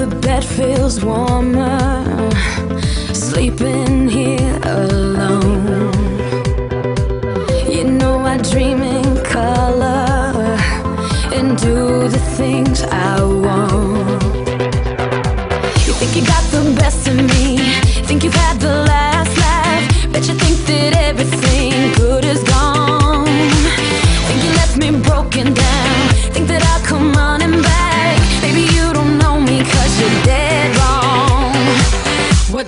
the bed feels warmer. Sleeping here alone. You know I dream in color And do the things I want. You think you got the best of me. Think you've had the last laugh. Bet you think that everything good is gone. Think you left me broken down. Think that I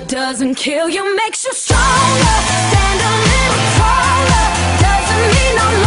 Doesn't kill you makes you stronger. Stand a little taller. Doesn't mean no.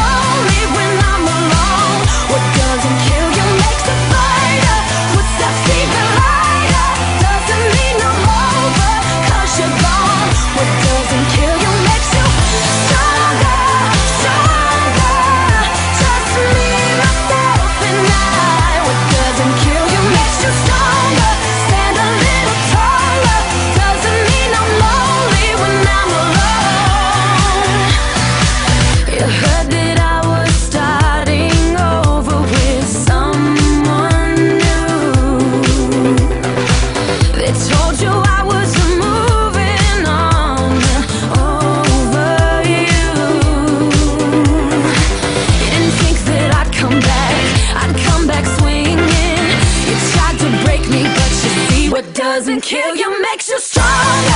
doesn't kill you, makes you stronger.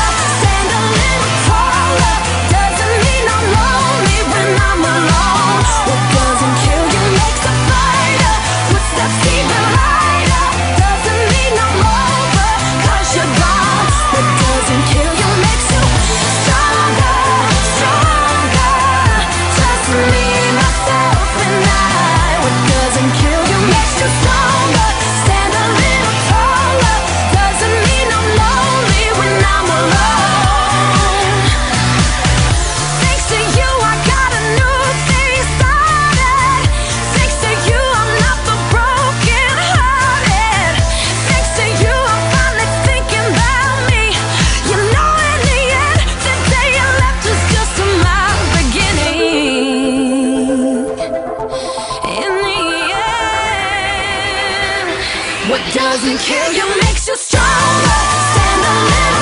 What doesn't kill you makes you stronger. Stand a little.